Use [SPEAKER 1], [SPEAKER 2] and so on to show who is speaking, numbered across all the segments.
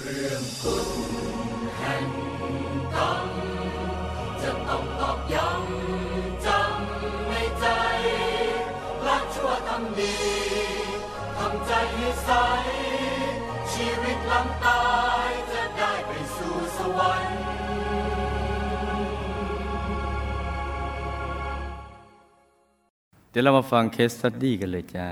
[SPEAKER 1] เรื่องกฎแห่งกรรมจะต้องตอกย้ำจำในใจละชั่วทำดีทำใจให้ใส ชีวิตหลังตายจะได้ไปสู่สวรรค์
[SPEAKER 2] เดี๋ยวเรามาฟัง case study กันเลยจ้า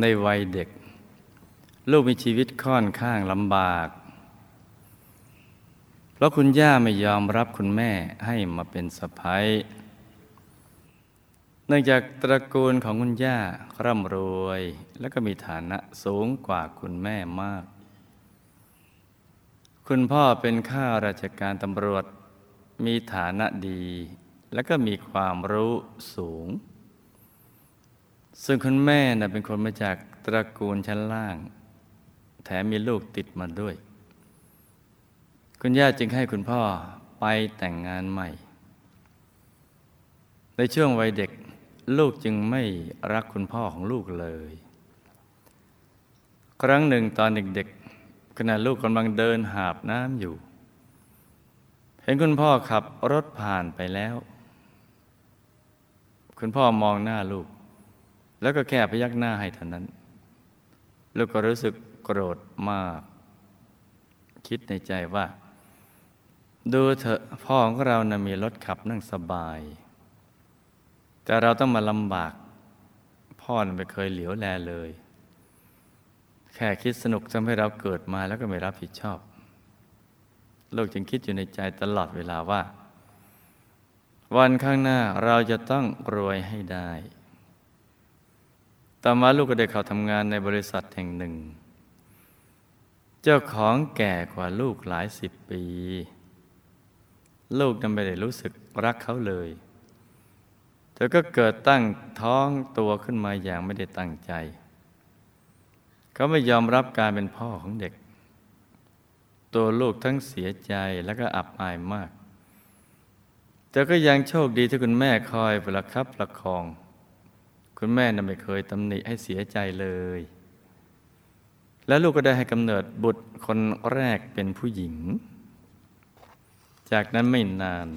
[SPEAKER 2] ในวัยเด็ก ลูกมีชีวิตค่อนข้างลำบาก เพราะคุณย่าไม่ยอมรับคุณแม่ให้มาเป็นสะพ้ยเนื่องจากตระกูลของคุณย่าร่ำรวย และก็มีฐานะสูงกว่าคุณแม่มาก คุณพ่อเป็นข้าราชการตำรวจ มีฐานะดี และก็มีความรู้สูง ซึ่งคุณแม่น่ะเป็นคนมาจากตระกูลชั้นล่าง แถมมีลูกติดมาด้วย คุณย่าจึงให้คุณพ่อไปแต่งงานใหม่ ในช่วงวัยเด็กลูกจึงไม่รักคุณพ่อของลูกเลย ครั้งหนึ่งตอนเด็กๆขณะลูกกำลังเดินหาบน้ำอยู่ เห็นคุณพ่อขับรถผ่านไปแล้ว คุณพ่อมองหน้าลูก แล้วก็แค่พยักหน้าให้เท่านั้นลูกก็รู้สึกโกรธมาก คิดในใจว่า ดูเถอะพ่อของเรานะ่ะมีรถขับนั่งสบาย แต่เราต้องมาลำบาก พ่อไม่เคยเหลียวแลเลย แค่คิดสนุกทำให้เราเกิดมาแล้วก็ไม่รับผิดชอบลูกจึงคิดอยู่ในใจตลอดเวลาว่า วันข้างหน้าเราจะต้องรวยให้ได้ ต่อมาลูกก็ได้เข้าทำงานในบริษัทแห่งหนึ่ง เจ้าของแก่กว่าลูกหลายสิบปี ลูกนั้นไม่ได้รู้สึกรักเขาเลยเธอก็เกิดตั้งท้องตัวขึ้นมาอย่างไม่ได้ตั้งใจ เขาไม่ยอมรับการเป็นพ่อของเด็ก ตัวลูกทั้งเสียใจแล้วก็อับอายมาก แต่ก็ยังโชคดีที่คุณแม่คอยประคับประคอง คุณแม่น่ะไม่เคยตำหนิให้เสียใจเลย แล้วลูกก็ได้ให้กำเนิดบุตรคนแรกเป็นผู้หญิง จากนั้นไม่นาน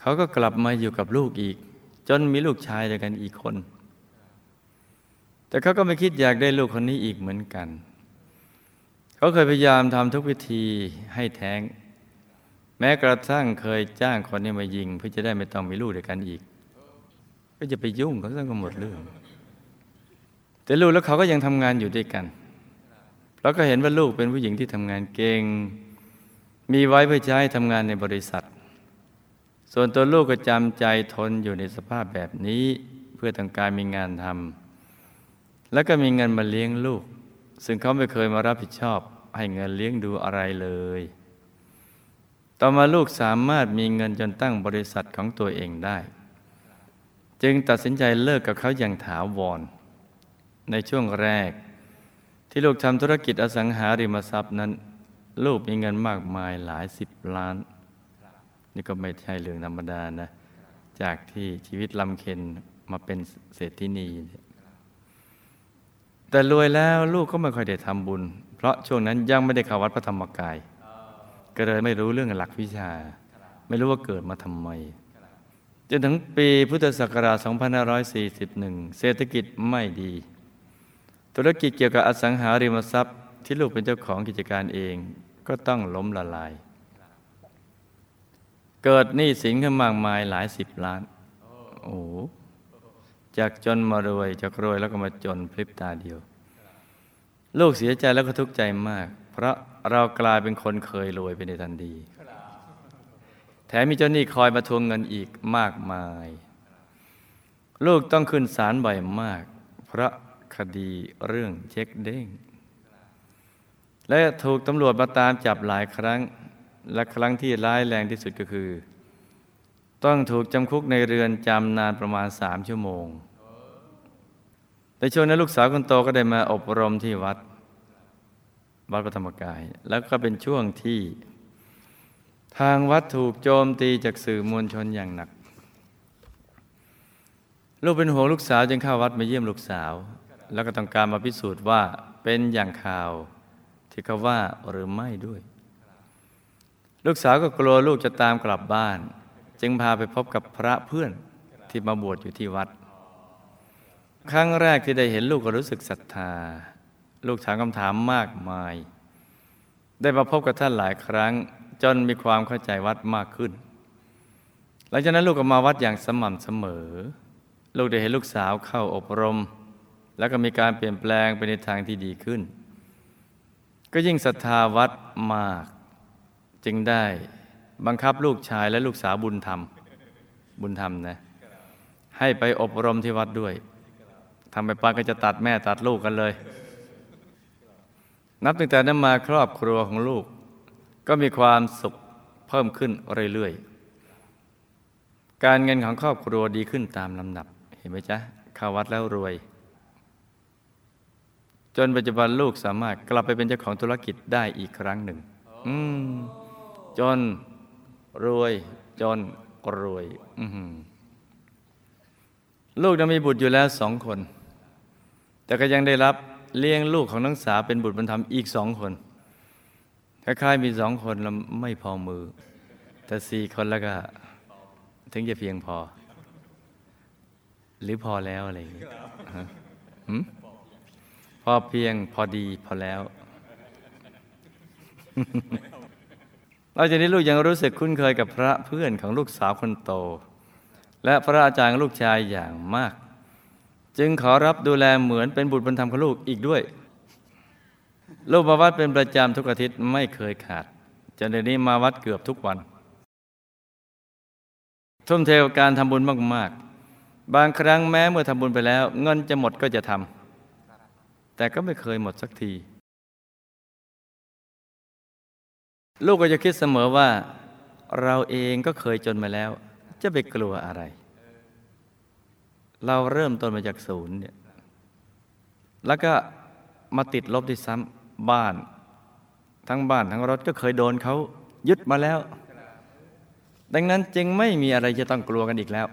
[SPEAKER 2] เขาก็กลับมาอยู่กับลูกอีก จนมีลูกชายด้วยกันอีกคน แต่เขาก็ไม่คิดอยากได้ลูกคนนี้อีกเหมือนกัน เขาเคยพยายามทำทุกวิธีให้แท้ง แม้กระทั่งเคยจ้างคนนี้มายิง เพื่อจะได้ไม่ต้องมีลูกด้วยกันอีก ก็จะไปยุ่งเขาต้องก็หมดเรื่อง แต่ลูกแล้วเขาก็ยังทำงานอยู่ด้วยกันเพราก็เห็นว่าลูกเป็นผู้หญิงที่ทำงานเก่ง มีไว้เพื่อใช้ทำงานในบริษัท ส่วนตัวลูกก็จำใจทนอยู่ในสภาพแบบนี้ เพื่อต้องการมีงานทำแล้วก็มีเงินมาเลี้ยงลูก ซึ่งเขาไม่เคยมารับผิดชอบ ให้เงินเลี้ยงดูอะไรเลย ต่อมาลูกสามารถมีเงินจนตั้งบริษัทของตัวเองได้ จึงตัดสินใจเลิกกับเขาอย่างถาวร ในช่วงแรก ที่ลูกทำธุรกิจอสังหาริมทรัพย์นั้น ลูกมีเงินมากมายหลายสิบล้าน นี่ก็ไม่ใช่เรื่องธรรมดานะ จากที่ชีวิตลำเค็นมาเป็นเศรษฐินีนี่แต่รวยแล้วลูกก็ไม่ค่อยได้ทำบุญ เพราะช่วงนั้นยังไม่ได้เข้าวัดพระธรรมกาย ก็เลยไม่รู้เรื่องหลักวิชา ไม่รู้ว่าเกิดมาทำไม จนถึงปีพุทธศักราช 2541 เศรษฐกิจไม่ดี ธุรกิจเกี่ยวกับอสังหาริมทรัพย์ที่ลูกเป็นเจ้าของกิจการเองก็ต้องล้มละลาย เกิดหนี้สินขึ้นมากมายหลายสิบล้าน โอ้โหจากจนมารวยจากรวยแล้วก็มาจนพริบตาเดียว ลูกเสียใจแล้วก็ทุกข์ใจมาก เพราะเรากลายเป็นคนเคยรวยไปในทันที ถมมีเจ้าหนี้คอยมาทวงเงินอีกมากมาย ลูกต้องขึ้นศาลบ่อยมาก เพราะคดีเรื่องเช็คเด้ง และถูกตำรวจมาตามจับหลายครั้ง และครั้งที่ร้ายแรงที่สุดก็คือ ต้องถูกจำคุกในเรือนจำนานประมาณสามชั่วโมงในช่วงนั้นลูกสาวคนโตก็ได้มาอบรมที่วัด วัดพระธรรมกาย แล้วก็เป็นช่วงที่ ทางวัดถูกโจมตีจากสื่อมวลชนอย่างหนัก ลูกเป็นห่วงลูกสาวจึงเข้าวัดมาเยี่ยมลูกสาว แล้วก็ต้องการมาพิสูจน์ว่าเป็นอย่างข่าวที่เขาว่าหรือไม่ด้วย ลูกสาวก็กลัวลูกจะตามกลับบ้าน จึงพาไปพบกับพระเพื่อนที่มาบวชอยู่ที่วัด ครั้งแรกที่ได้เห็นลูกก็รู้สึกศรัทธา ลูกถามคำถามมากมาย ได้มาพบกับท่านหลายครั้ง จนมีความเข้าใจวัดมากขึ้น หลังจากนั้นลูกก็มาวัดอย่างสม่ำเสมอ ลูกได้เห็นลูกสาวเข้าอบรม แล้วก็มีการเปลี่ยนแปลงไปในทางที่ดีขึ้น ก็ยิ่งศรัทธาวัดมาก จึงได้บังคับลูกชายและลูกสาวบุญธรรม บุญธรรมนะให้ไปอบรมที่วัดด้วยทำไปปาก็จะตัดแม่ตัดลูกกันเลย นับตั้งแต่นั้นมาครอบครัวของลูก ก็มีความสุขเพิ่มขึ้นเรื่อยๆ การเงินของครอบครัวดีขึ้นตามลำดับ เห็นไหมจ๊ะเข้าวัดแล้วรวย จนปัจจุบันลูกสามารถกลับไปเป็นเจ้าของธุรกิจได้อีกครั้งหนึ่ง อืม จนรวย จนรวย อืลูกจะมีบุตรอยู่แล้วสองคน แต่ก็ยังได้รับเลี้ยงลูกของนักสาเป็นบุตรบรรทมอีกสองคน คล้ายๆมีสองคนแล้วไม่พอมือ แต่สี่คนแล้วก็ ถึงจะเพียงพอ หรือพอแล้วอะไรอย่างเงี้ยพอเพียงพอดีพอแล้วเราจากนี้ลูกยังรู้สึกคุ้นเคยกับพระเพื่อนของลูกสาวคนโต และพระอาจารย์ลูกชายอย่างมาก จึงขอรับดูแลเหมือนเป็นบุตรบุญธรรมของลูกอีกด้วย ลูกมาวัดเป็นประจำทุกอาทิตย์ไม่เคยขาดจนเดี๋ยวนี้มาวัดเกือบทุกวัน ทุ่มเทกับการทำบุญมาก ๆ บางครั้งแม้เมื่อทำบุญไปแล้ว เงินจะหมดก็จะทำแต่ก็ไม่เคยหมดสักที ลูกก็จะคิดเสมอว่า เราเองก็เคยจนมาแล้ว จะไปกลัวอะไร เราเริ่มต้นมาจากศูนย์เนี่ยแล้วก็มาติดลบที่ซ้ำ บ้าน ทั้งบ้านทั้งรถก็เคยโดนเขายึดมาแล้ว ดังนั้นจึงไม่มีอะไรจะต้องกลัวกันอีกแล้ว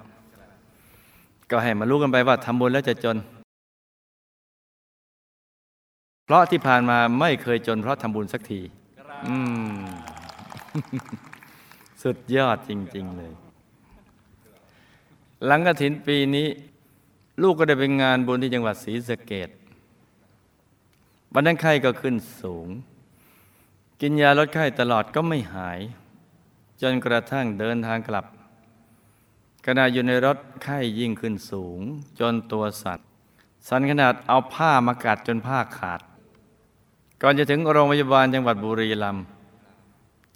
[SPEAKER 2] ก็ให้มารู้กันไปว่าทำบุญแล้วจะจน เพราะที่ผ่านมาไม่เคยจน เพราะทำบุญสักทีอืมสุดยอดจริง ๆ เลย หลังกระถินปีนี้ ลูกก็ได้ไปงานบุญที่จังหวัดศรีสะเกด วันนั้นไข้ก็ขึ้นสูง กินยาลดไข้ตลอดก็ไม่หาย จนกระทั่งเดินทางกลับขณะอยู่ในรถไข้ยิ่งขึ้นสูง จนตัวสัตว์สันขนาดเอาผ้ามากัดจนผ้าขาด ก่อนจะถึงโรงพยาบาลจังหวัดบุรีรัมย์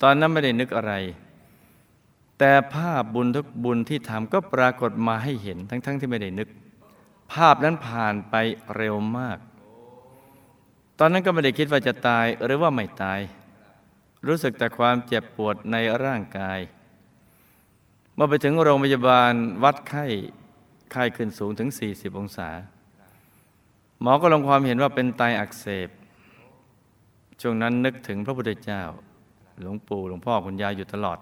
[SPEAKER 2] ตอนนั้นไม่ได้นึกอะไร แต่ภาพบุญทุกบุญที่ทำก็ปรากฏมาให้เห็นทั้งๆทที่ไม่ได้นึก ภาพนั้นผ่านไปเร็วมาก อนนั้นก็ไม่ได้คิดว่าจะตายหรือว่าไม่ตาย รู้สึกแต่ความเจ็บปวดในร่างกาย เมื่อไปถึงโรงพยาบาลวัดไข้ไข้ขึ้นสูงถึง 40 องศา หมอก็ลงความเห็นว่าเป็นไตอักเสบ ช่วงนั้นนึกถึงพระพุทธเจ้า หลวงปู่หลวงพ่อคุณยายอยู่ตลอด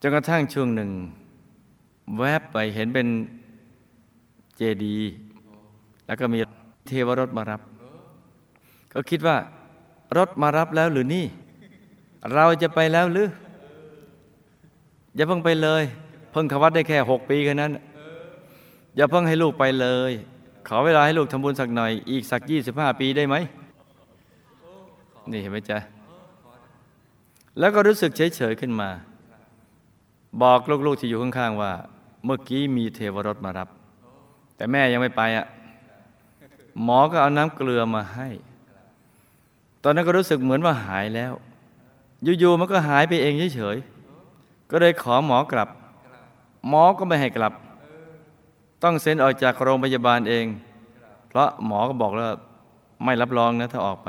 [SPEAKER 2] จนกระทั่งช่วงหนึ่ง แวบไปเห็นเป็นเจดี แล้วก็มีเทวรถมารับ ก็คิดว่ารถมารับแล้วหรือนี่ เราจะไปแล้วหรือ อย่าเพิ่งไปเลย เพิ่งขวัดได้แค่หกปีแค่นั้น อย่าเพิ่งให้ลูกไปเลย ขอเวลาให้ลูกทำบุญสักหน่อย อีกสักยี่สิบห้าปีได้ไหม นี่เห็นไหมจ๊ะ แล้วก็รู้สึกเฉยๆขึ้นมา บอกลูกๆที่อยู่ข้างๆว่า เมื่อกี้มีเทวรถมารับ แต่แม่ยังไม่ไปอะ หมอก็เอาน้ำเกลือมาให้ ตอนนั้นก็รู้สึกเหมือนว่าหายแล้ว อยู่ๆมันก็หายไปเองเฉยๆ ก็เลยขอหมอกลับ หมอก็ไม่ให้กลับ ต้องเซ็นออกจากโรงพยาบาลเอง เพราะหมอก็บอกแล้วไม่รับรองนะถ้าออกไป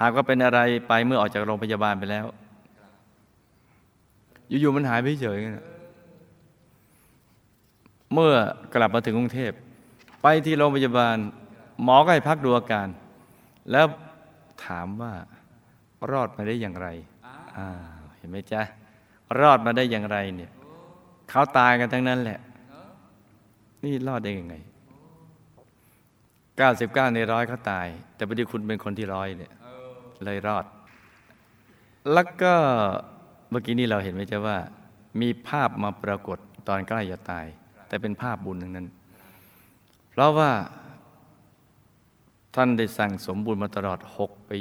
[SPEAKER 2] หากว่าเป็นอะไรไปเมื่อออกจากโรงพยาบาลไปแล้ว อยู่ๆมันหายไปเฉยๆนะเมื่อกลับมาถึงกรุงเทพ ไปที่โรงพยาบาล หมอก็ให้พักดูอาการ แล้ว ถามว่ารอดมาได้อย่างไรอ่าเห็นไหมจ๊ะ รอดมาได้อย่างไรเนี่ยเขาตายกันทั้งนั้นแหละ นี่รอดได้ยังไงเก้าสิบเก้าในร้อยเขาตาย แต่พอดีคุณเป็นคนที่ร้อยเนี่ยเลยรอด แล้วก็เมื่อกี้นี้เราเห็นไหมจ๊ะว่า มีภาพมาปรากฏตอนใกล้จะตาย แต่เป็นภาพบุญทั้งนั้น เพราะว่า ท่านได้สั่งสมบุญมาตลอดหกปี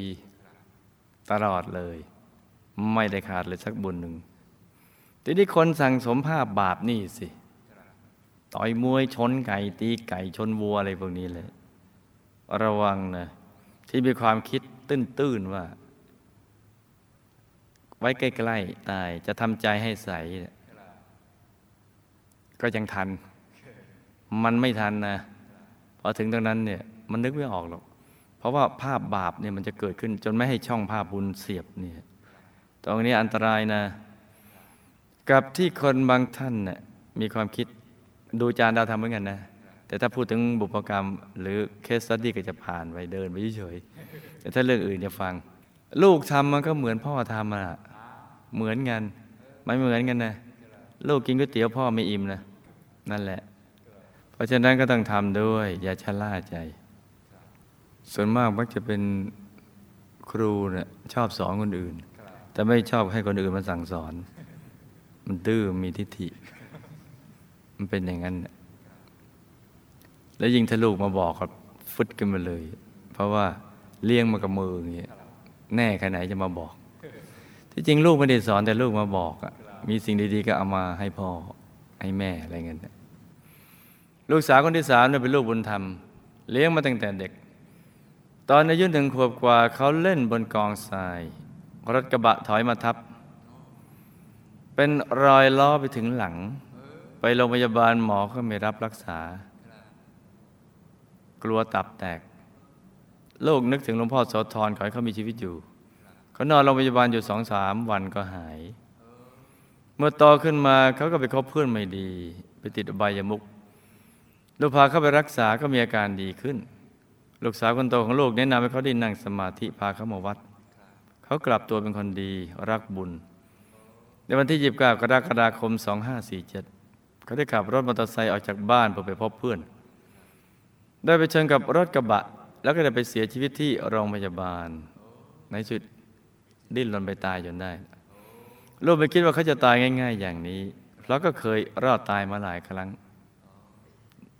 [SPEAKER 2] ตลอดเลย ไม่ได้ขาดเลยสักบุญหนึ่งทีนี้คนสั่งสมภาพบาปนี่สิ ต่อยมวยชนไก่ตีไก่ชนวัวอะไรพวกนี้เลย ระวังนะ ที่มีความคิดตื้นๆว่า ไว้ใกล้ๆตายจะทำใจให้ใส ก็ยังทัน มันไม่ทันนะพอถึงตรงนั้นเนี่ย มันนึกไม่ออกหรอก เพราะว่าภาพบาปเนี่ยมันจะเกิดขึ้น จนไม่ให้ช่องภาพบุญเสียบเนี่ย ตรงนี้อันตรายนะ กับที่คนบางท่านเน่ยมีความคิดดูจานดาวทำเหมือนกันนะ แต่ถ้าพูดถึงบุพกรรม หรือเคสสตี้ก็จะผ่านไปเดินไปเฉยแต่ถ้าเรื่องอื่นจะฟัง ลูกทำมันก็เหมือนพ่อทำอะเหมือนกันไม่เหมือนกันนะลูกกินก๋วยเตี๋ยวพ่อไม่อิ่มนะนั่นแหละ เพราะฉะนั้นก็ต้องทำด้วย อย่าชะล่าใจ ส่วนมากมักจะเป็นครูเนะ่ยชอบสอนคนอื่น แต่ไม่ชอบให้คนอื่นมาสั่งสอน มันดื้อมีทิฏฐิ มันเป็นอย่างนั้น แล้วยิ่งถ้าลูกมาบอกก็ฟึดกันมาเลย เพราะว่าเลี้ยงมากับมืออย่างเงี้ยแน่แค่ไหนจะมาบอก ที่จริงลูกไม่ได้สอนแต่ลูกมาบอกอะมีสิ่งดีๆก็เอามาให้พ่อให้แม่อะไรเงี้ยลูกสาวคนที่สามเนี่ยเป็นลูกบุญธรรม เลี้ยงมาตั้งแต่เด็ก ตอนอายุถึงขวบกว่าเขาเล่นบนกองทราย รถกระบะถอยมาทับ เป็นรอยล้อไปถึงหลัง ไปโรงพยาบาลหมอก็ไม่รับรักษา กลัวตับแตก ลูกนึกถึงหลวงพ่อโสธรขอให้เขามีชีวิตอยู่ เขานอนโรงพยาบาลอยู่สองสามวันก็หาย เมื่อโตขึ้นมาเขาก็ไปคบเพื่อนไม่ดี ไปติดอบายามุกลูกพาเขาไปรักษาก็มีอาการดีขึ้น ลูกสาวคนโตของลูกแนะนำให้เขาได้นั่งสมาธิพาเขามาวัด เขากลับตัวเป็นคนดีรักบุญ ในวันที่ยีบกากรกฎาคม 2547 เขาได้ขับรถมอเตอร์ไซค์ออกจากบ้านเพื่อไปพบเพื่อน ได้ไปเชิญกับรถกระบะ แล้วก็ได้ไปเสียชีวิตที่โรงพยาบาล ในสุดดิ้นรนไปตายจนได้ ลูกไม่คิดว่าเขาจะตายง่าย ๆ อย่างนี้ เพราะก็เคยรอดตายมาหลายครั้ง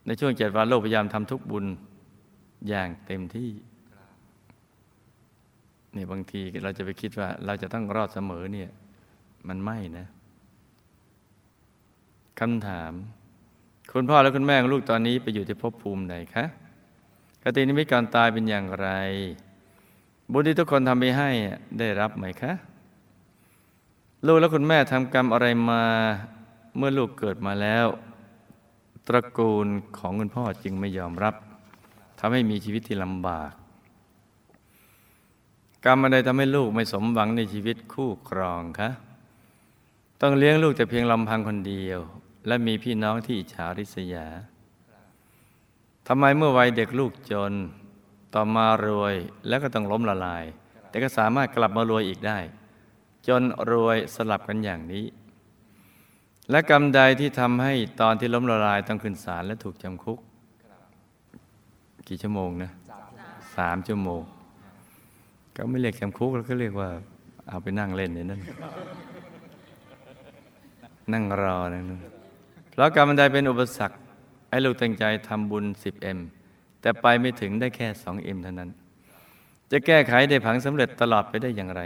[SPEAKER 2] ในช่วงเจ็ดวันโลกพยายามทำทุกบุญ อย่างเต็มที่เนี่ยบางทีเราจะไปคิดว่า เราจะต้องรอดเสมอเนี่ย มันไม่นะคำถาม คุณพ่อและคุณแม่ของลูกตอนนี้ไปอยู่ที่ภพภูมิไหนคะกตินิมิตการตายเป็นอย่างไร บุญที่ทุกคนทำไปให้ได้รับไหมคะ ลูกและคุณแม่ทำกรรมอะไรมาเมื่อลูกเกิดมาแล้ว ตระกูลของคุณพ่อจึงไม่ยอมรับ ทำให้มีชีวิตที่ลำบาก กรรมอะไรทำให้ลูกไม่สมหวังในชีวิตคู่ครองคะต้องเลี้ยงลูกแต่เพียงลำพังคนเดียว และมีพี่น้องที่อิจฉาริษยาทำไมเมื่อวัยเด็กลูกจน ต่อมารวยแล้วก็ต้องล้มละลาย แต่ก็สามารถกลับมารวยอีกได้ จนรวยสลับกันอย่างนี้ และกรรมใดที่ทำให้ตอนที่ล้มละลายต้องขึ้นศาลและถูกจำคุก กี่ชั่วโมงนะสามชั่วโมง ก็ไม่เรียกจำคุกแล้วก็เรียกว่า เอาไปนั่งเล่นในนั้นนั่งรอนั่นเพราะกรรมใดเป็นอุปสรรคให้ลูกตั้งใจทำบุญ 10M แต่ไปไม่ถึงได้แค่ 2M เท่านั้น จะแก้ไขได้ผังสำเร็จตลอดไปได้อย่างไร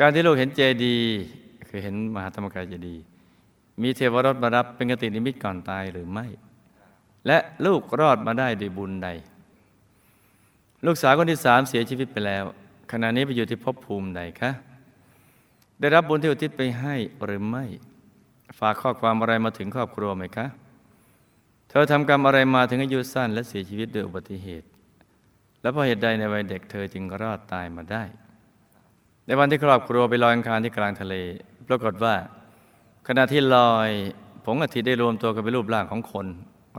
[SPEAKER 2] การที่ลูกเห็นเจดีย์คือเห็นมหาธรรมกายเจดีย์มีเทวรถมารับเป็นกตินิมิตก่อนตายหรือไม่ และลูกรอดมาได้ด้วยบุญใด ลูกสาวคนที่สามเสียชีวิตไปแล้ว ขณะนี้ไปอยู่ที่ภพภูมิใดคะได้รับบุญที่อุทิศไปให้หรือไม่ ฝากข้อความอะไรมาถึงครอบครัวไหมคะ เธอทำกรรมอะไรมาถึงอายุสั้นและเสียชีวิตโดยอุบัติเหตุ และเพราะเหตุใดในวัยเด็กเธอจึงรอดตายมาได้ ในวันที่ครอบครัวไปลอยอังคารที่กลางทะเล ปรากฏว่า ขณะที่ลอยผงอาทิตย์ได้รวมตัวกันเป็นรูปร่างของคน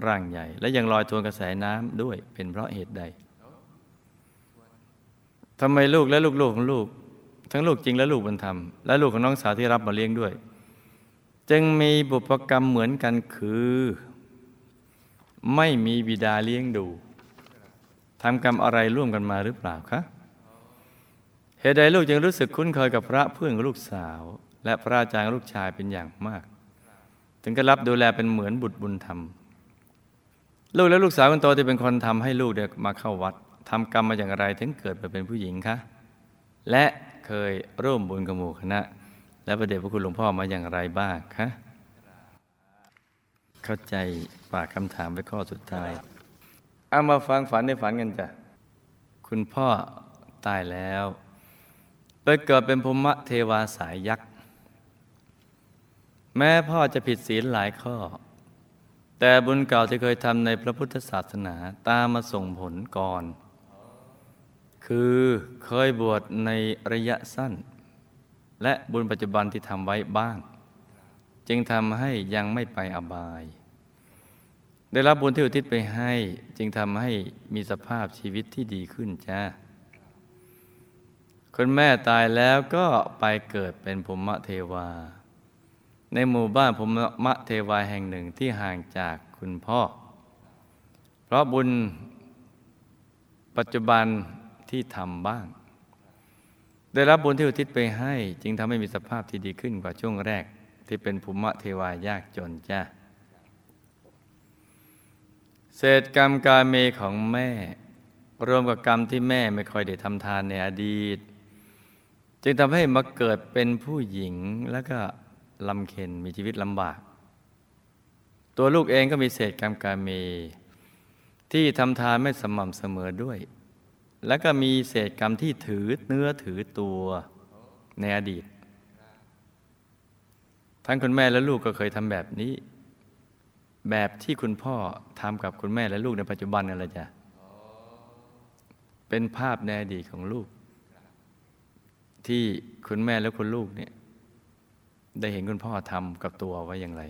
[SPEAKER 2] ร่างใหญ่ และยังลอยทวนกระแสน้ำด้วยเป็นเพราะเหตุใดทำไมลูกและลูกๆของลูก ทั้งลูกจริงและลูกบุญธรรมและลูกของน้องสาวที่รับมาเลี้ยงด้วย จึงมีบุพกรรมเหมือนกันคือ ไม่มีบิดาเลี้ยงดูทำกรรมอะไรร่วมกันมาหรือเปล่าคะเหตุใดลูกจึงรู้สึกคุ้นเคยกับพระเพื่อนลูกสาว และพระอาจารย์ลูกชายเป็นอย่างมาก ถึงก็รับดูแลเป็นเหมือนบุตรบุญธรรม ลูกและลูกสาวคนโตที่เป็นคนทำให้ลูกเด็กมาเข้าวัดทำกรรมมาอย่างไรถึงเกิดมาเป็นผู้หญิงคะและเคยร่วมบุญกับหมู่คณะ และประเดชพระคุณหลวงพ่อมาอย่างไรบ้างคะเข้าใจฝากคำถามไปข้อสุดท้ายเอามาฟังฝันในฝันกันจ้ะคุณพ่อตายแล้วไปเกิดเป็นพมะเทวาสายยักษ์ แม้พ่อจะผิดศีลหลายข้อ แต่บุญเก่าที่เคยทำในพระพุทธศาสนาตามมาส่งผลก่อน คือเคยบวชในระยะสั้น และบุญปัจจุบันที่ทำไว้บ้าง จึงทำให้ยังไม่ไปอบาย ได้รับบุญที่อุทิศไปให้ จึงทำให้มีสภาพชีวิตที่ดีขึ้นจ้าคนแม่ตายแล้วก็ไปเกิดเป็นภูมิเทวา ในหมู่บ้านภูมิเทวาแห่งหนึ่งที่ห่างจากคุณพ่อ เพราะบุญปัจจุบันที่ทำบ้าง ได้รับบุญที่อุทิศไปให้ จึงทำให้มีสภาพที่ดีขึ้นกว่าช่วงแรกที่เป็นภูมิเทวายากจนจ้าเศษกรรมการเมของแม่ รวมกับกรรมที่แม่ไม่ค่อยได้ทำทานในอดีต จึงทำให้มาเกิดเป็นผู้หญิงแล้วก็ ลำเค็นมีชีวิตลำบาก ตัวลูกเองก็มีเศษกรรมการเมที่ทำทานไม่สม่ำเสมอด้วย แล้วก็มีเศษกรรมที่ถือเนื้อถือตัวในอดีต ทั้งคุณแม่และลูกก็เคยทำแบบนี้ แบบที่คุณพ่อทำกับคุณแม่และลูกในปัจจุบันนั่นแหละจ้ะเป็นภาพในอดีตของลูก ที่คุณแม่และคุณลูกเนี่ย ได้เห็นคุณพ่อทำกับตัวไว้อย่างไร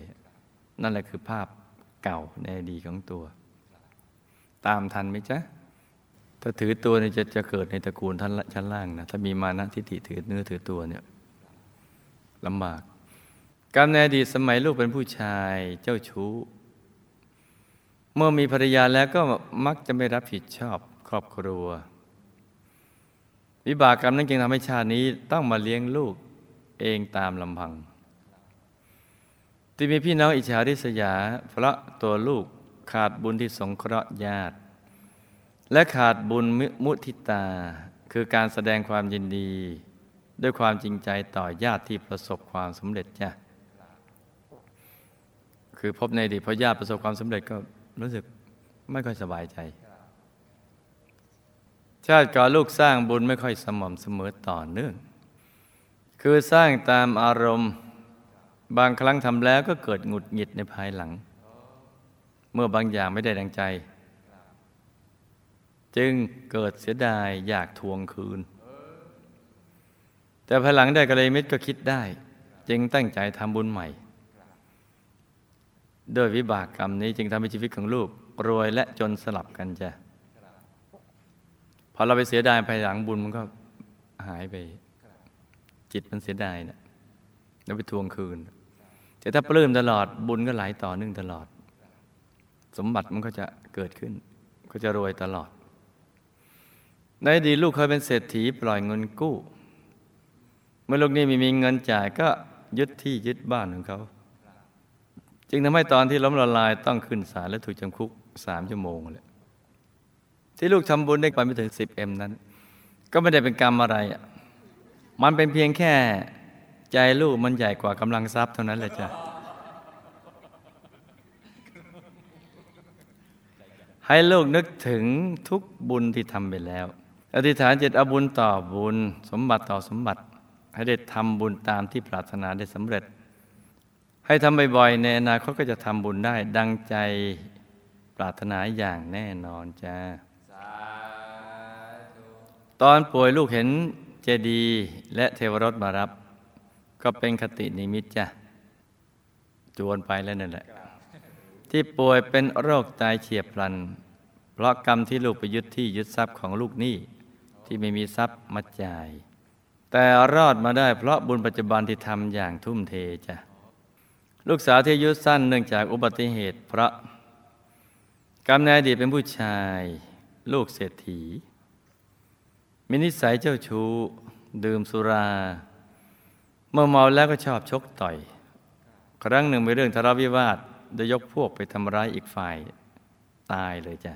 [SPEAKER 2] นั่นแหละคือภาพเก่าในอดีตของตัว ตามทันไหมจ๊ะ ถ้าถือตัวเนี่ยจะจะเกิดในตระกูลท่านชั้นล่างนะ ถ้ามีมานะทิฏฐิถือเนื้อถือตัวเนี่ยลำบากกรรมในอดีตสมัยลูกเป็นผู้ชายเจ้าชู้ เมื่อมีภรรยาแล้วก็มักจะไม่รับผิดชอบครอบครัว วิบากกรรมนั้นจึงทำให้ชาตินี้ต้องมาเลี้ยงลูกเองตามลำพัง ที่มีพี่น้องอิจฉาริษยา เพราะตัวลูกขาดบุญที่สงเคราะห์ญาติ และขาดบุญมุทิตา คือการแสดงความยินดี ด้วยความจริงใจต่อญาติที่ประสบความสำเร็จจ้ะคือพบในดีพอญาติประสบความสำเร็จก็รู้สึกไม่ค่อยสบายใจ ชาติก่อนลูกสร้างบุญไม่ค่อยสม่ำเสมอต่อเนื่อง คือสร้างตามอารมณ์ บางครั้งทำแล้วก็เกิดหงุดหงิดในภายหลัง เมื่อบางอย่างไม่ได้ดังใจ จึงเกิดเสียดายอยากทวงคืน แต่ภายหลังได้กระเลยมิตรก็คิดได้ จึงตั้งใจทำบุญใหม่ด้วยวิบากกรรมนี้จึงทำให้ชีวิตของลูกรวยและจนสลับกันจ้ะพอเราไปเสียดายภายหลังบุญมันก็หายไป จิตมันเสียดายนะแล้วไปทวงคืน แต่ถ้าปลื้มตลอดบุญก็ไหลต่อเนื่องตลอด สมบัติมันก็จะเกิดขึ้น ก็จะรวยตลอด ในอดีตลูกเคยเป็นเศรษฐีปล่อยเงินกู้ เมื่อลูกนี้ไม่มีเงินจ่ายก็ยึดที่ยึดบ้านของเขา จึงทำให้ตอนที่ล้มละลายต้องขึ้นศาลและถูกจำคุกสามชั่วโมงเลยที่ลูกทำบุญได้ไปไม่ถึงสิบเอ็มนั้น ก็ไม่ได้เป็นกรรมอะไร มันเป็นเพียงแค่ ใจลูกมันใหญ่กว่ากำลังทรัพย์เท่านั้นแหละจ้ะ ให้ลูกนึกถึงทุกบุญที่ทำไปแล้ว อธิษฐานจิตอบุญต่อบุญ สมบัติต่อสมบัติ ให้ได้ทำบุญตามที่ปรารถนาได้สำเร็จ ให้ทำบ่อยๆในอนาคตก็จะทำบุญได้ ดังใจปรารถนาอย่างแน่นอนจ้าตอนป่วยลูกเห็นเจดีและเทวรถมารับ ก็เป็นคตินิมิตจ้ะจวนไปแล้วนั่นแหละ ที่ป่วยเป็นโรคตายเฉียบพลัน เพราะกรรมที่ลูกไปยึดที่ยึดทรัพย์ของลูกหนี้ที่ไม่มีทรัพย์มาจ่าย แต่รอดมาได้เพราะบุญปัจจุบันที่ทำอย่างทุ่มเทจ้ะลูกสาวที่อายุสั้นเนื่องจากอุบัติเหตุเพราะกรรมในอดีตเป็นผู้ชาย ลูกเศรษฐี มีนิสัยเจ้าชู้ ดื่มสุรา เมื่อเมาแล้วก็ชอบชกต่อย ครั้งหนึ่งมีเรื่องทะเลาะวิวาทได้ยกพวกไปทำร้ายอีกฝ่ายตายเลยจ้ะ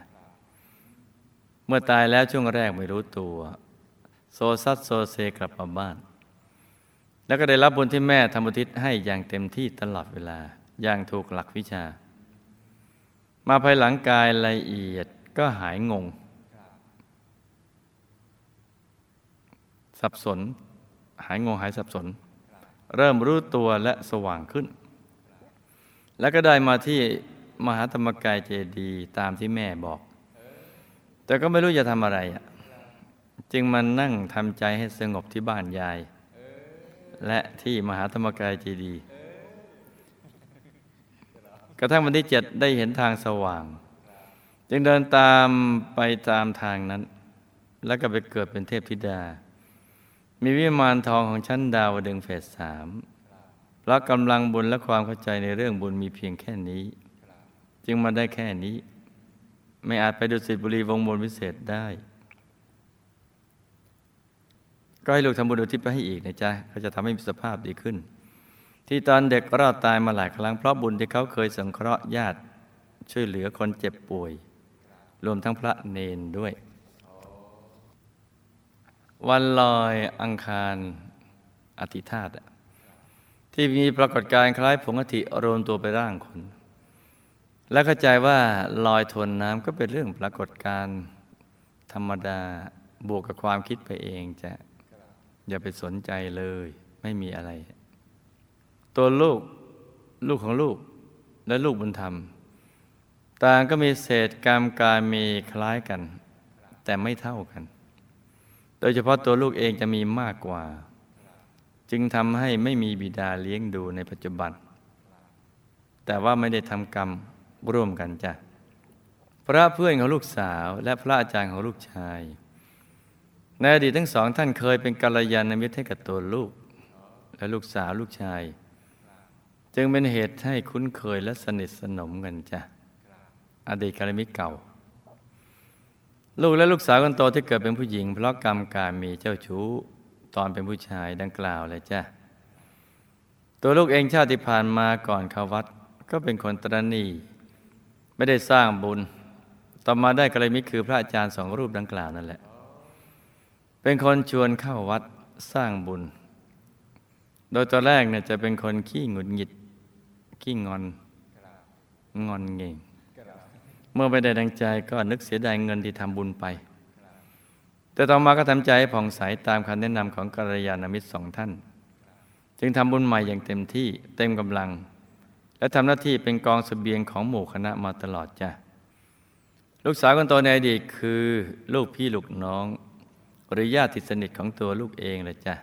[SPEAKER 2] เมื่อตายแล้วช่วงแรกไม่รู้ตัว โซซัดโซเซกลับมาบ้าน แล้วก็ได้รับบุญที่แม่ทำบุทิศให้อย่างเต็มที่ตลอดเวลา อย่างถูกหลักวิชา มาภายหลังกายละเอียดก็หายงง สับสน หายงงหายสับสน เริ่มรู้ตัวและสว่างขึ้น แล้วก็ได้มาที่มหาธรรมกายเจดีตามที่แม่บอก แต่ก็ไม่รู้จะทำอะไร จึงมานั่งทำใจให้สงบที่บ้านยาย และที่มหาธรรมกายเจดี กระทั่งวันที่เจ็ดได้เห็นทางสว่าง จึงเดินตามไปตามทางนั้น แล้วก็ไปเกิดเป็นเทพธิดา มีวิมานทองของชั้นดาวดึงเฟสสามพระกำลังบุญและความเข้าใจในเรื่องบุญมีเพียงแค่นี้ จึงมาได้แค่นี้ ไม่อาจไปดุสิตบุรีวงบนวิเศษได้ ก็ให้ลูกทำบุญอุทิศไปให้อีกนะจ๊ะก็จะทำให้มีสภาพดีขึ้น ที่ตอนเด็กรอดตายมาหลายครั้งเพราะบุญที่เขาเคยสงเคราะห์ญาติช่วยเหลือคนเจ็บป่วย รวมทั้งพระเนนด้วย วันลอยอังคารอธิธาตุที่มีปรากฏการณ์คล้ายผงอธิรวมตัวไปร่างคน และเข้าใจว่าลอยทนน้ำก็เป็นเรื่องปรากฏการณ์ธรรมดาบวกกับความคิดไปเองจะอย่าไปสนใจเลยไม่มีอะไร ตัวลูกลูกของลูกและลูกบุญธรรม ต่างก็มีเศษกรรมกายมีคล้ายกัน แต่ไม่เท่ากัน โดยเฉพาะตัวลูกเองจะมีมากกว่า จึงทำให้ไม่มีบิดาเลี้ยงดูในปัจจุบัน แต่ว่าไม่ได้ทำกรรมร่วมกันจ้ะพระเพื่อนของลูกสาวและพระอาจารย์ของลูกชาย ในอดีตทั้งสองท่านเคยเป็นกัลยาณมิตรให้กับตัวลูก และลูกสาวลูกชาย จึงเป็นเหตุให้คุ้นเคยและสนิทสนมกันจ้ะอดีตกัลยาณมิตรเก่า ลูกและลูกสาวคนโตที่เกิดเป็นผู้หญิง เพราะกรรมการมีเจ้าชู้ตอนเป็นผู้ชายดังกล่าวเลยจ้ะ ตัวลูกเองชาติผ่านมาก่อนเข้าวัด ก็เป็นคนตรณีไม่ได้สร้างบุญ ต่อมาได้กัลยาณมิตรคือพระอาจารย์สองรูปดังกล่าวนั่นแหละ เป็นคนชวนเข้าวัดสร้างบุญ โดยตัวแรกเนี่ยจะเป็นคนขี้หงุดหงิดขี้งอนงอนเง่ง เมื่อไม่ได้ดังใจก็นึกเสียดายเงินที่ทำบุญไป แต่ต่อมาก็ทำใจผ่องใสตามคำแนะนำของกัลยาณมิตรสองท่าน จึงทำบุญใหม่อย่างเต็มที่เต็มกำลัง และทำหน้าที่เป็นกองสเสบียงของหมู่คณะมาตลอดจ้ะลูกสาวคนโตในอดีตคือลูกพี่ลูกน้อง หรือญาติสนิทของตัวลูกเองเลยจ้ะ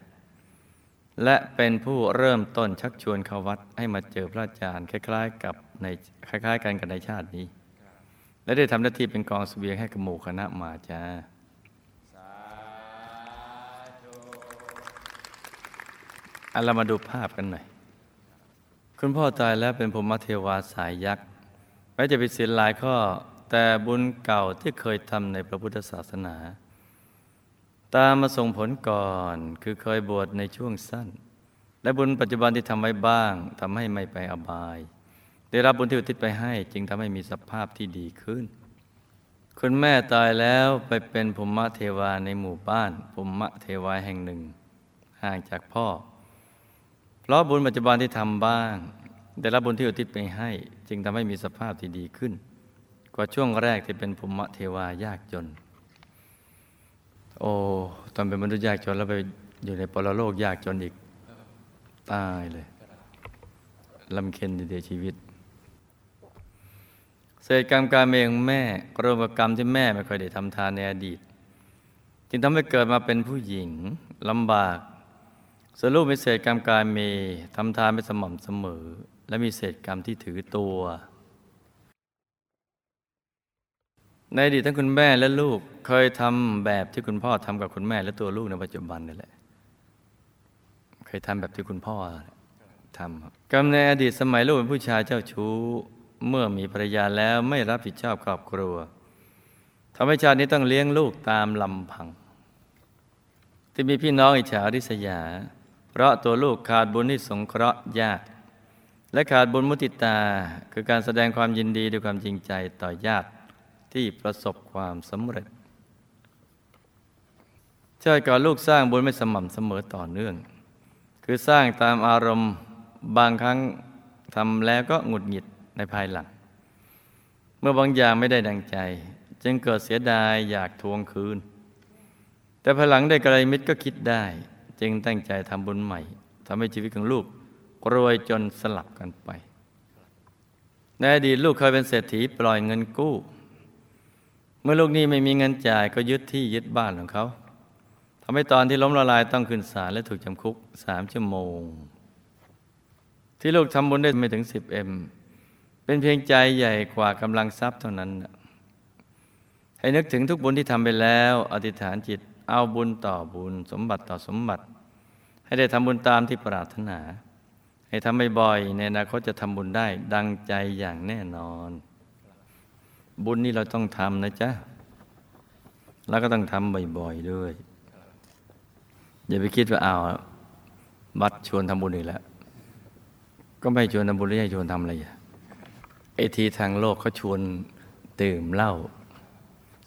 [SPEAKER 2] และเป็นผู้เริ่มต้นชักชวนเข้าวัดให้มาเจอพระอาจารย์ คล้าย ๆ กับในคล้าย ๆ กันกับในชาตินี้ และได้ทำหน้าที่เป็นกองสเสบียงให้กับหมู่คณะมาจ้าอันเรามาดูภาพกันหน่อย คุณพ่อตายแล้วเป็นพรมเทวาสายยักษ์แม้จะเป็นศีลหลายข้อ แต่บุญเก่าที่เคยทำในพระพุทธศาสนา ตามมาส่งผลก่อนคือเคยบวชในช่วงสั้น และบุญปัจจุบันที่ทำไว้บ้างทำให้ไม่ไปอบาย ได้รับบุญที่อุทิศไปให้ จึงทำให้มีสภาพที่ดีขึ้น คุณแม่ตายแล้วไปเป็นภูมิเทวาในหมู่บ้านภูมิเทวาแห่งหนึ่ง ห่างจากพ่อ เพราะบุญปัจจุบันที่ทำบ้าง ได้รับบุญที่อุทิศไปให้ จึงทำให้มีสภาพที่ดีขึ้น กว่าช่วงแรกที่เป็นภูมิเทวายากจน โอ้ตอนเป็นมนุษย์ยากจนแล้วไปอยู่ในปรโลกยากจนอีกตายเลยลำเค็ญดีเดียชีวิต ศษกรรมการเมของแม่รวมกับกรรมที่แม่ไม่เคยได้ทำทานในอดีต จึงทำให้เกิดมาเป็นผู้หญิงลำบากสรุปมีเศษกรรมการเมทำทานไม่สม่ำเสมอ และมีเศษกรรมที่ถือตัว ในอดีตทั้งคุณแม่และลูกเคยทำแบบที่คุณพ่อทำกับคุณแม่และตัวลูกในปัจจุบันนี่แหละเคยทำแบบที่คุณพ่อทำครับกรรมในอดีตสมัยลูกเป็นผู้ชายเจ้าชู้ เมื่อมีภรรยาแล้วไม่รับผิดชอบครอบครัวทำให้ชาตินี้ต้องเลี้ยงลูกตามลำพัง ที่มีพี่น้องอิจฉาริษยา เพราะตัวลูกขาดบุญที่สงเคราะห์ญาติและขาดบุญมุติตา คือการแสดงความยินดีด้วยความจริงใจต่อญาติที่ประสบความสำเร็จชาติก่อนลูกสร้างบุญไม่สม่ำเสมอต่อเนื่อง คือสร้างตามอารมณ์บางครั้งทำแล้วก็หงุดหงิด ในภายหลัง เมื่อบางอย่างไม่ได้ดังใจ จึงเกิดเสียดายอยากทวงคืน แต่ภายหลังได้กระไรมิตรก็คิดได้ จึงตั้งใจทำบุญใหม่ทำให้ชีวิตของลูกรวยจนสลับกันไปในอดีตลูกเคยเป็นเศรษฐีปล่อยเงินกู้ เมื่อลูกนี้ไม่มีเงินจ่ายก็ยึดที่ยึดบ้านของเขาทำให้ตอนที่ล้มละลายต้องขึ้นศาลและถูกจำคุกสามชั่วโมง ที่ลูกทำบุญได้ไม่ถึงสิบเอ็ม เป็นเพียงใจใหญ่กว่ากำลังทรัพย์เท่านั้น ให้นึกถึงทุกบุญที่ทำไปแล้ว อธิษฐานจิตเอาบุญต่อบุญ สมบัติต่อสมบัติ ให้ได้ทำบุญตามที่ปรารถนา ให้ทำบ่อยๆในอนาคตจะทำบุญได้ดังใจอย่างแน่นอน บุญนี่เราต้องทำนะจ๊ะแล้วก็ต้องทำบ่อยๆด้วย อย่าไปคิดว่าเอาบัดชวนทำบุญอีกแล้ว ก็ไม่ชวนทำบุญหรือให้ชวนทำอะไรอะ ไอทีทางโลกเขาชวนดื่มเหล้า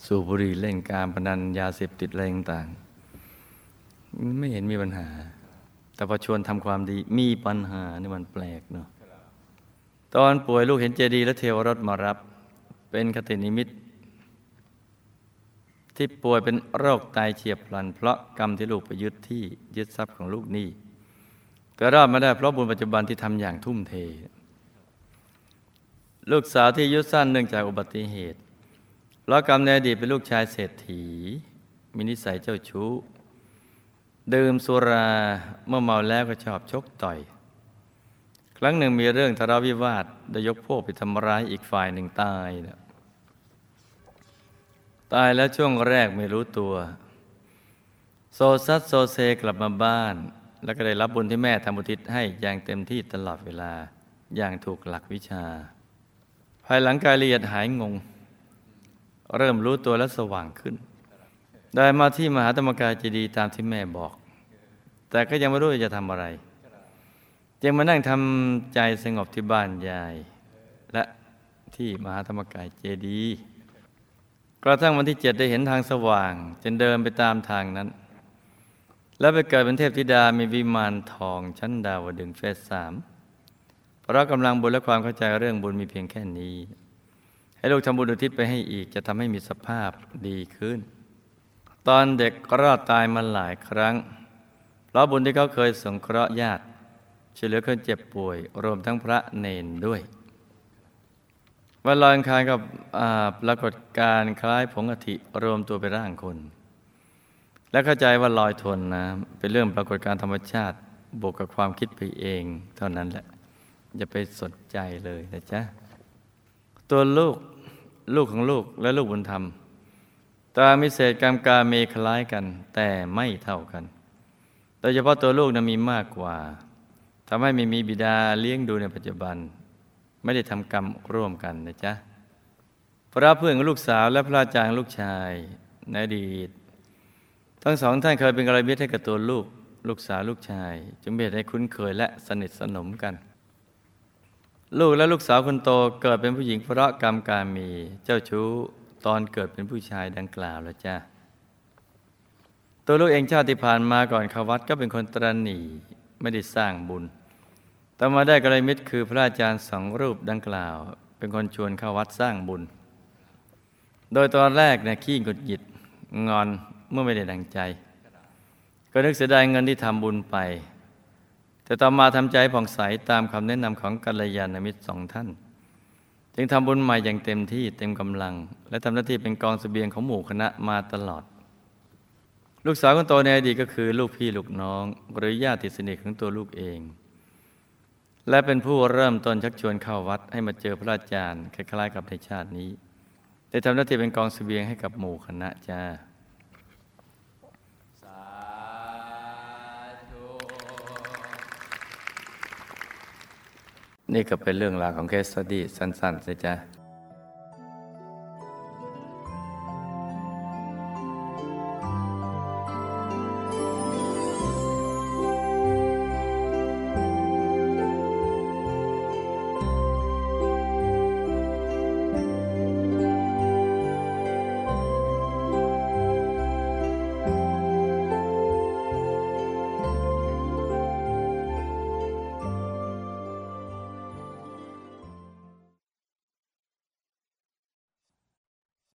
[SPEAKER 2] สูบบุหรี่เล่นการพนันยาเสพติดอะไรต่างๆไม่เห็นมีปัญหา แต่พอชวนทำความดีมีปัญหานี่มันแปลกเนาะตอนป่วยลูกเห็นเจดีย์และเทวรถมารับ เป็นคตินิมิต ที่ป่วยเป็นโรคตายเฉียบพลัน เพราะกรรมที่ลูกไปยึดที่ยึดทรัพย์ของลูกนี่ก็รอดมาได้เพราะบุญปัจจุบันที่ทำอย่างทุ่มเท ลูกสาวที่ยุสั้นเนื่องจากอุบัติเหตุเพราะกรรมในอดีตเป็นลูกชายเศรษฐี มีนิสัยเจ้าชู้ ดื่มสุราเมื่อเมาแล้วก็ชอบชกต่อย ครั้งหนึ่งมีเรื่องทะเลาะวิวาทได้ยกพวกไปทำร้ายอีกฝ่ายหนึ่งตายนะตายแล้วช่วงแรกไม่รู้ตัว โซซัดโซเซกลับมาบ้าน แล้วก็ได้รับบุญที่แม่ทำอุทิศให้อย่างเต็มที่ตลอดเวลาอย่างถูกหลักวิชชา ภายหลังกายละเอียดหายงง เริ่มรู้ตัวและสว่างขึ้น ได้มาที่มหาธรรมกายเจดีตามที่แม่บอก แต่ก็ยังไม่รู้จะทำอะไรจึงมานั่งทำใจสงบที่บ้านยาย และที่มหาธรรมกายเจดีย์กระทั่งวันที่เจ็ดได้เห็นทางสว่าง จนเดินไปตามทางนั้น แล้วไปเกิดเป็นเทพธิดามีวิมานทองชั้นดาวดึงเฟสสาม เพราะกำลังบุญและความเข้าใจเรื่องบุญมีเพียงแค่นี้ ให้ลูกทำบุญอุทิศไปให้อีกจะทำให้มีสภาพดีขึ้น ตอนเด็กรอดตายมาหลายครั้ง เพราะบุญที่เขาเคยสงเคราะห์ญาติช่วยเหลือคนเจ็บป่วย รวมทั้งพระเนนด้วย วันลอยคารกับปรากฏการคล้ายผงอธิรวมตัวเป็นร่างคน และเข้าใจว่าลอยทนนะเป็นเรื่องปรากฏการธรรมชาติบวกกับความคิดไปเอง เท่านั้นแหละ อย่าไปสนใจเลยนะจ๊ะ ตัวลูกลูกของลูกและลูกบุญธรรมตามิเศษกรรมกาเมคล้ายกัน แต่ไม่เท่ากัน โดยเฉพาะตัวลูกนะมีมากกว่าทำให้ไม่มีบิดาเลี้ยงดูในปัจจุบัน ไม่ได้ทำกรรมร่วมกันนะจ๊ะพระเพื่อนของลูกสาวและพระอาจารย์ลูกชายในอดีต ทั้งสองท่านเคยเป็นกระไรมิตรให้กับตัวลูก ลูกสาวลูกชาย จึงเบียดให้คุ้นเคยและสนิทสนมกัน ลูกและลูกสาวคนโตเกิดเป็นผู้หญิงเพราะกรรมการมีเจ้าชู้ตอนเกิดเป็นผู้ชายดังกล่าวแล้วจ้าตัวลูกเองชาติผ่านมาก่อนขาวัดก็เป็นคนตรณีไม่ได้สร้างบุญ ต่อมาได้กระไรมิตรคือพระอาจารย์สองรูปดังกล่าว เป็นคนชวนเข้าวัดสร้างบุญ โดยตอนแรกเนี่ยขี้หงุดหงิดงอนเมื่อไม่ได้ดังใจ ก็นึกเสียดายเงินที่ทำบุญไป แต่ต่อมาทำใจผ่องใสตามคำแนะนำของกัลยาณมิตรสองท่าน จึงทำบุญใหม่อย่างเต็มที่เต็มกำลัง และทำหน้าที่เป็นกองสเสบียงของหมู่คณะมาตลอด ลูกสาวคนโตในอดีตก็คือลูกพี่ลูกน้อง หรือญาติสนิทของตัวลูกเอง และเป็นผู้เริ่มต้นชักชวนเข้าวัดให้มาเจอพระอาจารย์คล้ายๆกับในชาตินี้ ได้ทำหน้าที่เป็นกองสเสบียงให้กับหมู่คณะจ้า นี่ก็เป็นเรื่องราวของเคสตี้สั้นๆสิจ๊ะ